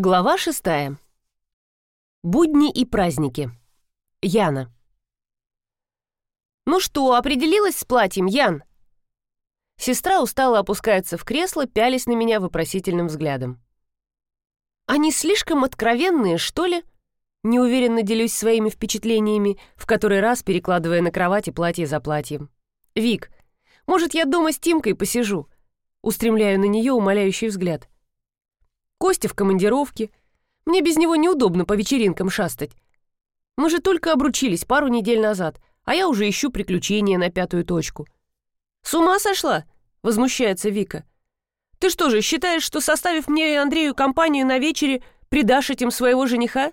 Глава шестая. Будни и праздники. Яна. «Ну что, определилась с платьем, Ян?» Сестра устало опускается в кресло, пялясь на меня вопросительным взглядом. «Они слишком откровенные, что ли?» Неуверенно делюсь своими впечатлениями, в который раз перекладывая на кровати платье за платьем. «Вик, может, я дома с Тимкой посижу?» Устремляю на нее умоляющий взгляд. Костя в командировке. Мне без него неудобно по вечеринкам шастать. Мы же только обручились пару недель назад, а я уже ищу приключения на пятую точку. «С ума сошла?» — возмущается Вика. «Ты что же, считаешь, что составив мне и Андрею компанию на вечере, предашь этим своего жениха?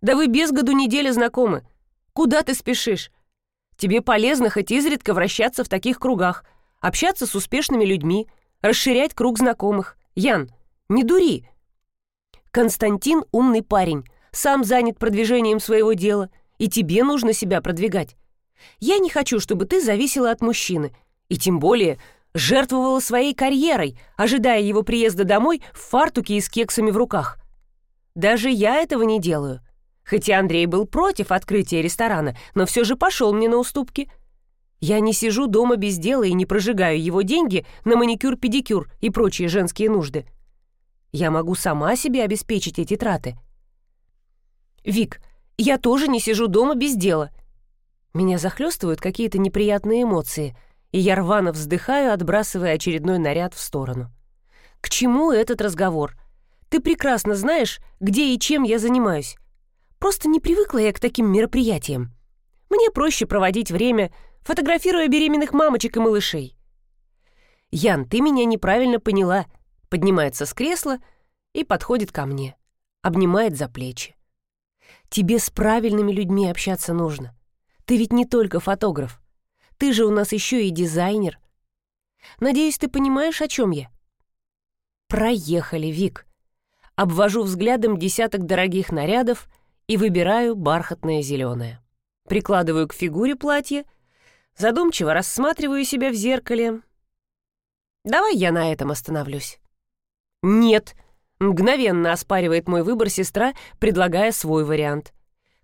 Да вы без году недели знакомы. Куда ты спешишь? Тебе полезно хоть изредка вращаться в таких кругах, общаться с успешными людьми, расширять круг знакомых. Ян, не дури. Константин умный парень, сам занят продвижением своего дела, и тебе нужно себя продвигать. Я не хочу, чтобы ты зависела от мужчины, и тем более жертвовала своей карьерой, ожидая его приезда домой в фартуке и с кексами в руках. Даже я этого не делаю. Хотя Андрей был против открытия ресторана, но все же пошел мне на уступки. Я не сижу дома без дела и не прожигаю его деньги на маникюр-педикюр и прочие женские нужды. Я могу сама себе обеспечить эти траты. Вик, я тоже не сижу дома без дела. Меня захлестывают какие-то неприятные эмоции, и я рвано вздыхаю, отбрасывая очередной наряд в сторону. К чему этот разговор? Ты прекрасно знаешь, где и чем я занимаюсь. Просто не привыкла я к таким мероприятиям. Мне проще проводить время, фотографируя беременных мамочек и малышей. Ян, ты меня неправильно поняла — поднимается с кресла и подходит ко мне, обнимает за плечи. Тебе с правильными людьми общаться нужно. Ты ведь не только фотограф. Ты же у нас еще и дизайнер. Надеюсь, ты понимаешь, о чем я? Проехали, Вик. Обвожу взглядом десяток дорогих нарядов и выбираю бархатное зеленое. Прикладываю к фигуре платье, задумчиво рассматриваю себя в зеркале. Давай я на этом остановлюсь. «Нет», — мгновенно оспаривает мой выбор сестра, предлагая свой вариант.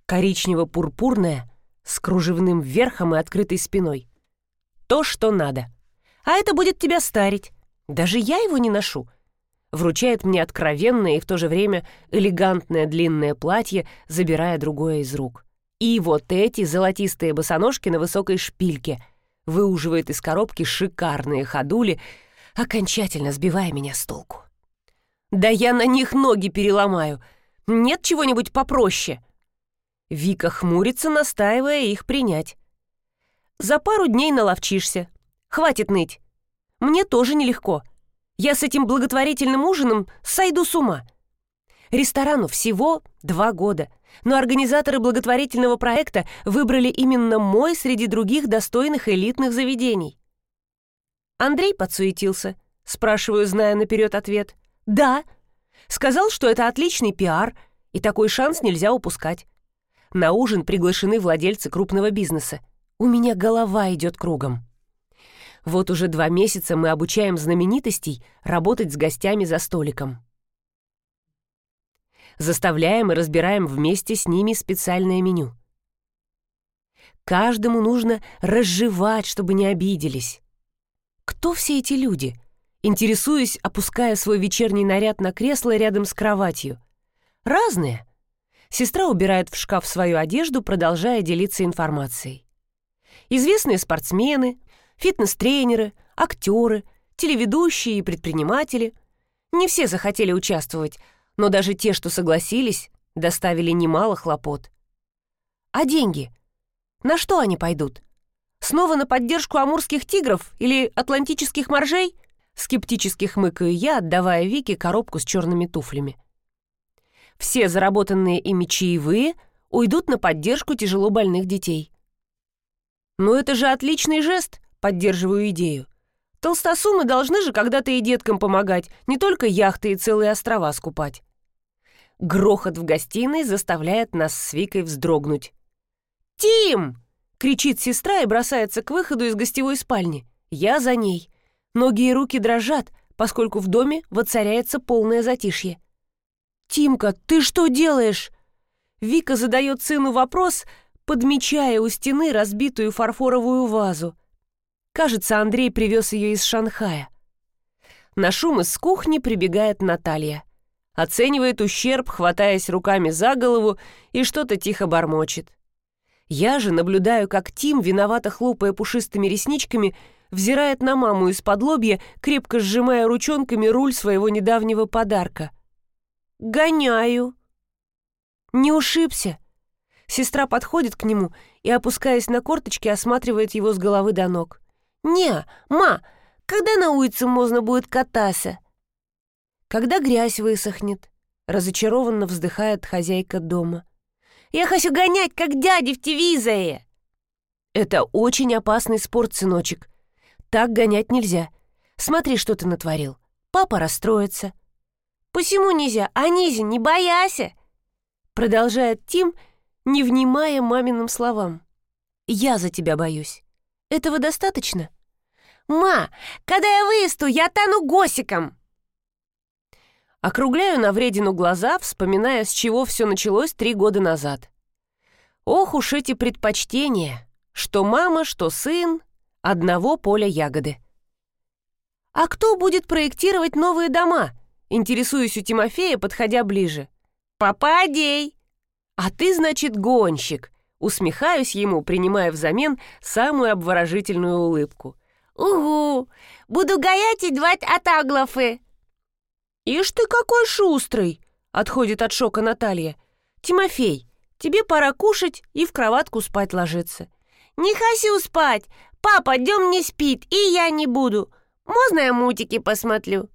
Коричнево-пурпурная, с кружевным верхом и открытой спиной. То, что надо. А это будет тебя старить. Даже я его не ношу. Вручает мне откровенное и в то же время элегантное длинное платье, забирая другое из рук. И вот эти золотистые босоножки на высокой шпильке. Выуживает из коробки шикарные ходули, окончательно сбивая меня с толку. Да я на них ноги переломаю. Нет чего-нибудь попроще?» Вика хмурится, настаивая их принять. «За пару дней наловчишься. Хватит ныть. Мне тоже нелегко. Я с этим благотворительным ужином сойду с ума. Ресторану всего два года, но организаторы благотворительного проекта выбрали именно мой среди других достойных элитных заведений. Андрей подсуетился, спрашиваю, зная наперед ответ. «Да». Сказал, что это отличный пиар, и такой шанс нельзя упускать. На ужин приглашены владельцы крупного бизнеса. У меня голова идет кругом. Вот уже два месяца мы обучаем знаменитостей работать с гостями за столиком. Заставляем и разбираем вместе с ними специальное меню. Каждому нужно разжевать, чтобы не обиделись. Кто все эти люди? Интересуюсь, опуская свой вечерний наряд на кресло рядом с кроватью. Разные. Сестра убирает в шкаф свою одежду, продолжая делиться информацией. Известные спортсмены, фитнес-тренеры, актеры, телеведущие и предприниматели. Не все захотели участвовать, но даже те, что согласились, доставили немало хлопот. А деньги? На что они пойдут? Снова на поддержку амурских тигров или атлантических моржей – Скептически хмыкаю я, отдавая Вике коробку с черными туфлями. Все заработанные ими чаевые уйдут на поддержку тяжело больных детей. «Ну это же отличный жест!» — поддерживаю идею. «Толстосумы должны же когда-то и деткам помогать, не только яхты и целые острова скупать». Грохот в гостиной заставляет нас с Викой вздрогнуть. «Тим!» — кричит сестра и бросается к выходу из гостевой спальни. Я за ней. Ноги и руки дрожат, поскольку в доме воцаряется полное затишье. «Тимка, ты что делаешь?» Вика задает сыну вопрос, подмечая у стены разбитую фарфоровую вазу. Кажется, Андрей привез ее из Шанхая. На шум из кухни прибегает Наталья. Оценивает ущерб, хватаясь руками за голову и что-то тихо бормочет. Я же наблюдаю, как Тим, виновато хлопая пушистыми ресничками, взирает на маму из-под лобья, крепко сжимая ручонками руль своего недавнего подарка. «Гоняю!» «Не ушибся!» Сестра подходит к нему и, опускаясь на корточки, осматривает его с головы до ног. «Не, ма, когда на улице можно будет кататься?» «Когда грязь высохнет», — разочарованно вздыхает хозяйка дома. «Я хочу гонять, как дяди в телевизоре!» «Это очень опасный спорт, сыночек. Так гонять нельзя. Смотри, что ты натворил. Папа расстроится». «Почему нельзя? А Низи, не бояся!» Продолжает Тим, не внимая маминым словам. «Я за тебя боюсь. Этого достаточно?» «Ма, когда я вырасту, я тану госиком!» Округляю на вредину глаза, вспоминая, с чего все началось три года назад. Ох уж эти предпочтения, что мама, что сын, одного поля ягоды. «А кто будет проектировать новые дома?» Интересуюсь у Тимофея, подходя ближе. «Папа Адей!» «А ты, значит, гонщик!» Усмехаюсь ему, принимая взамен самую обворожительную улыбку. «Угу! Буду гаять и двать атаглофы!» «Ишь ты какой шустрый!» — отходит от шока Наталья. «Тимофей, тебе пора кушать и в кроватку спать ложиться». «Не хочу спать! Папа днем не спит, и я не буду. Можно я мультики посмотрю?»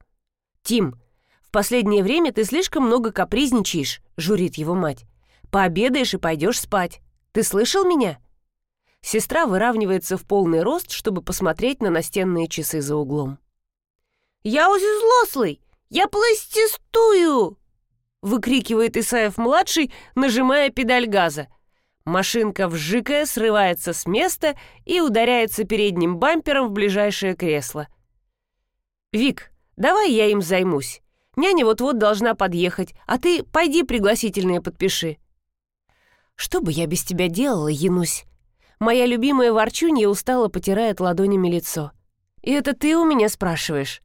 «Тим, в последнее время ты слишком много капризничаешь», — журит его мать. «Пообедаешь и пойдешь спать. Ты слышал меня?» Сестра выравнивается в полный рост, чтобы посмотреть на настенные часы за углом. «Я уже злослый! Я пластистую!» выкрикивает Исаев-младший, нажимая педаль газа. Машинка, вжикая, срывается с места и ударяется передним бампером в ближайшее кресло. «Вик, давай я им займусь. Няня вот-вот должна подъехать, а ты пойди пригласительные подпиши». «Что бы я без тебя делала, Янусь?» Моя любимая ворчунья устало потирает ладонями лицо. «И это ты у меня спрашиваешь?»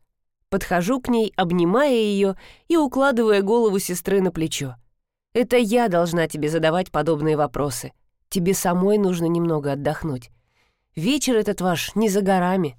Подхожу к ней, обнимая ее и укладывая голову сестры на плечо. «Это я должна тебе задавать подобные вопросы. Тебе самой нужно немного отдохнуть. Вечер этот ваш не за горами».